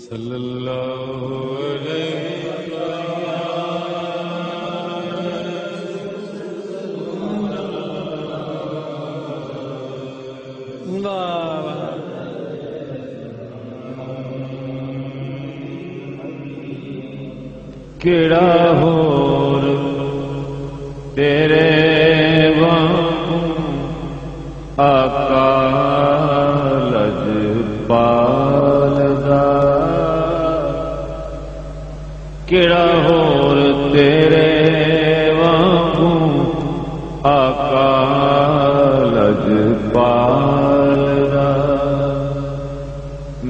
صلی اللہ علیہ کیڑا ہور تیرے وانگوں کیڑا ہور تیرے وانگوں آقا لج پالدا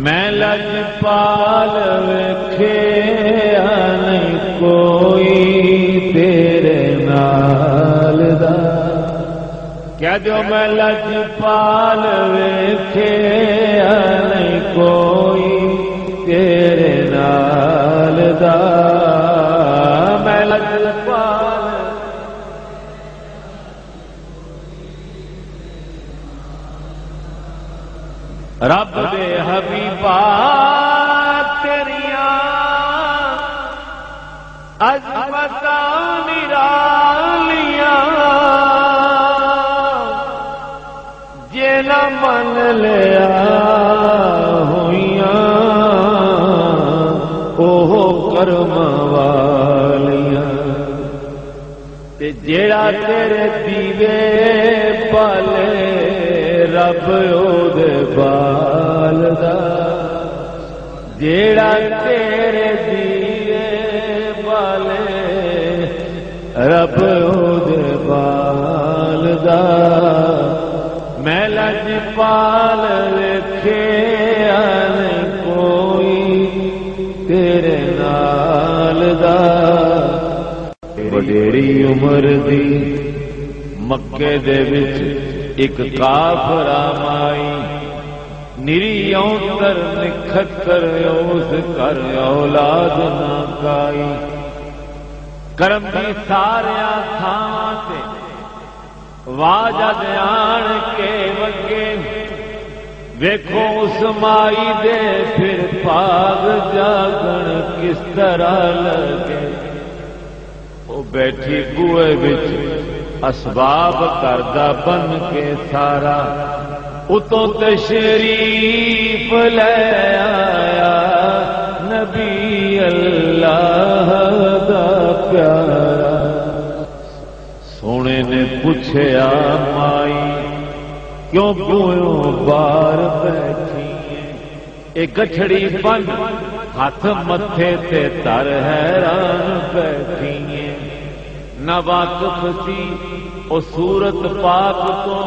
میں لج پال ویکھیا نہیں کوئی تیرے نال دا۔ کیا جو میں لج پال ویکھیا عظمت من لیا ہوئیاں اوہ کرم والیاں تے جیڑا تیرے دیوے پالے رب او دے بال دا جیڑا تیرے دیوے رب او دے بال دا میں لج پال ویکھے نہیں کوئی تیرے نال دا۔ وڈیری عمر دی مکے دے وچ ایک کافر آمائی نری اونتر نکھتر اوز کر اولاد نہ کائی کرم دی ساریا تھاواں تے کے وگے ویکھو اس مائی دے پھر پاگ جاگن کس طرح لگے وہ بیٹھی بوئے بچ اسباب کردہ بن کے سارا اتوں تشریف لے آیا نبی اللہ پیارا سونے نے پوچھیا، مائی، کیوں بوئوں بار بیٹھی ایک گٹھڑی بن ہاتھ متھے تے تر حیران بیٹھی نہ واقف سی، او صورت پاک تو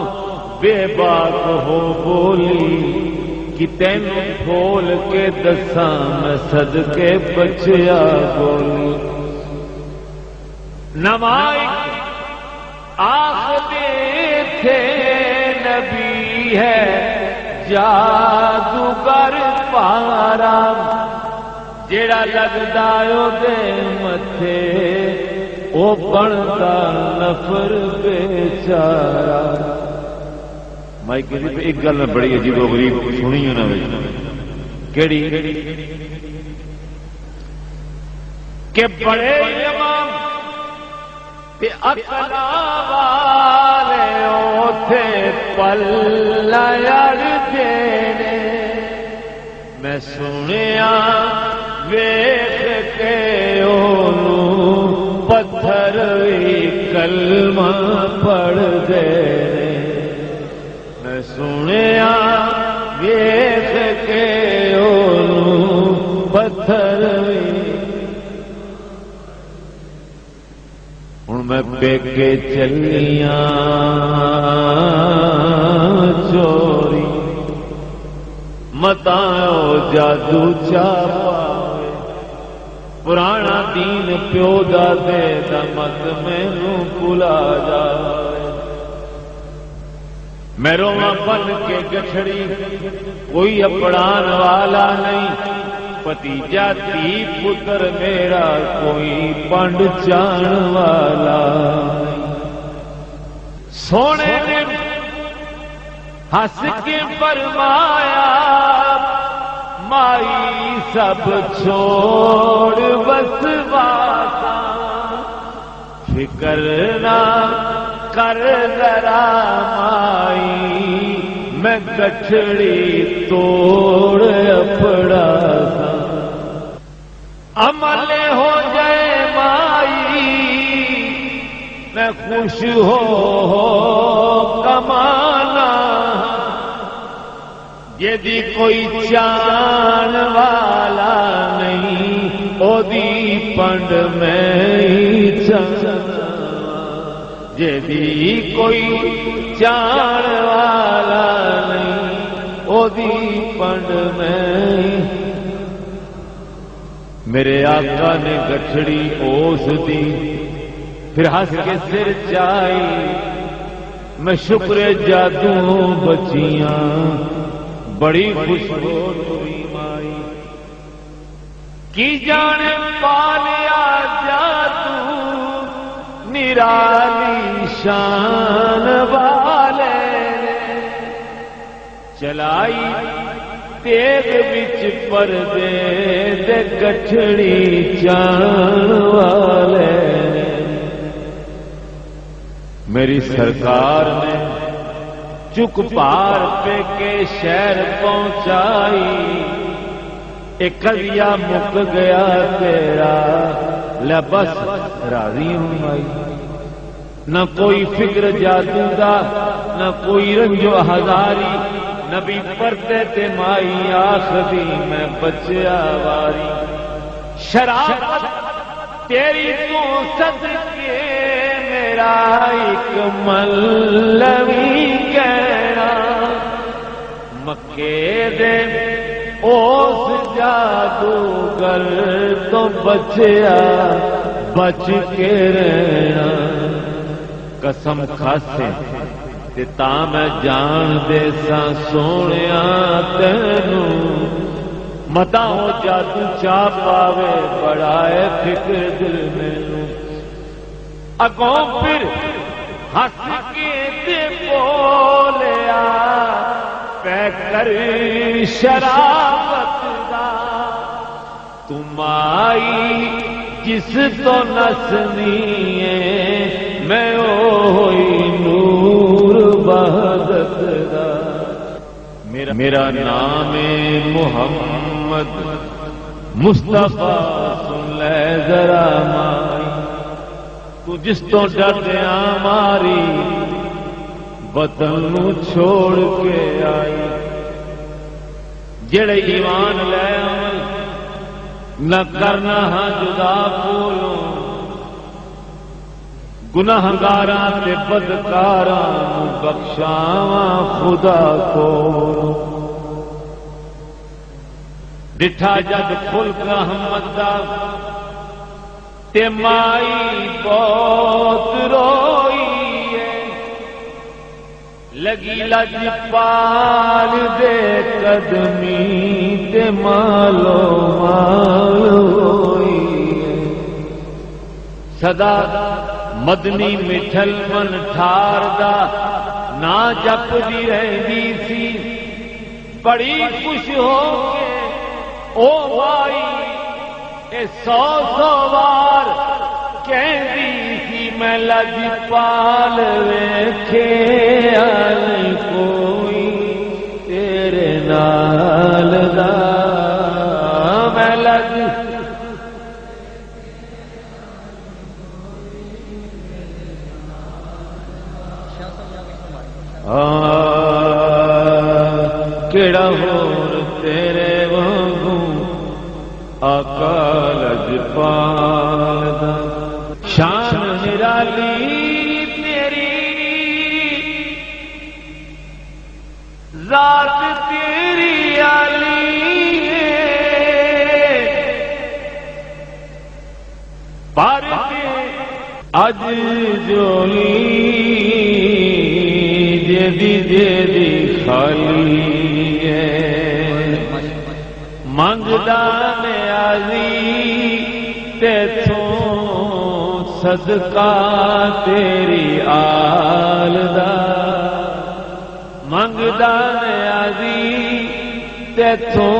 بے باک ہو بولی۔ کہ تین کھول کے دساں میں سد کے بچیا بولی نمائی آخ تھے نبی ہے جادوگر پارا۔ جڑا لگتا دے متے وہ بنتا نفر بیچارا۔ مائی کہ ایک گل میں بڑی عجیب و غریب سنی ہوں کیڑی؟ کہ بڑے امام اکلا والے اوتھے پلا دینے میں سنیا ویخ کے اونوں پتھر بھی کلمہ پڑھ دے میں سنیا ویخ ہوں میں چلیاں چوری متا جادو چاپا پرانا دین پیو دا دے دا مت مینو بلا جائے۔ میں رواں بن کے گٹھڑی کوئی اپڑان والا نہیں۔ پتیجا تھی پتر میرا کوئی پنڈ چان والا سونے نے ہس کے فرمایا مائی سب چھوڑ بس باسا فکر نہ کر ذرا مائی میں گٹھڑی توڑ اپڑا عمل ہو جائے مائی، میں خوش ہو کمانا۔ یدی کوئی چان والا نہیں او دی پنڈ میں جدی کوئی چان والا نہیں او دی پنڈ میں میرے آقا نے گٹھڑی اوس دی، پھر ہنس کے سر چائی۔ میں شکر جادو بچیاں، بڑی خوش ہو مائی۔ کی جان پالیا جادو، نرالی شان والے چلائی تیگ بچ پردے دے گٹھڑی جان والے میری سرکار نے چک پار پہ کے شہر پہنچائی، ایک کلیا مک گیا تیرا لبس راضی ہوں آئی نہ کوئی فکر جادو دا، نہ کوئی رنجو ہزاری نبی پرتے تے مائی آخری میں بچیا واری۔ شراب تیری تو صدقے میرا ایک ملوی کہنا۔ مکے دے اس جادوگر تو بچیا بچ کے رہنا۔ قسم خاصے تے تا میں جان دے سا سونے تینوں متا ہو جادو چا پاوے بڑا فکر دل میں اگوں پھر ہس کے بولیا پہ کر شرابت دا تم آئی جس تو نسنی ہے میں میرا میرا نام محمد۔ مصطفیٰ سن لے ذرا مائی۔ تو جس تو ڈردیا ماری وطن چھوڑ کے آئی۔ جڑے ایمان لے عمل نہ کرنا ہاں جدا بولو گناہگارا تے بدکارا بخشاواں خدا کو ڈٹھا جد فل رحمت دا تے مائی بہت روئی لگی لج پال دے قدمی تے مالو مال ہوئی ہے. سدا مدنی مٹھل من ٹھار دا نہ جپ دی رہی سی۔ بڑی خوش ہو کے او بھائی، اے سو سو بار کہندی سی، میں لج پال ویکھے کوئی تیرے نال دا اج جولی جدی جدی خالی ہے۔ منگدا نیازی تیتھوں صدقہ تیری آل دا۔ منگدا نیازی تیتھوں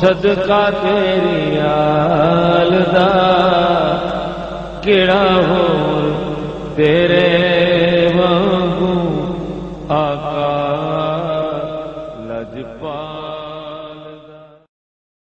صدقہ تیری آل دا۔ کیڑا ہو تیرے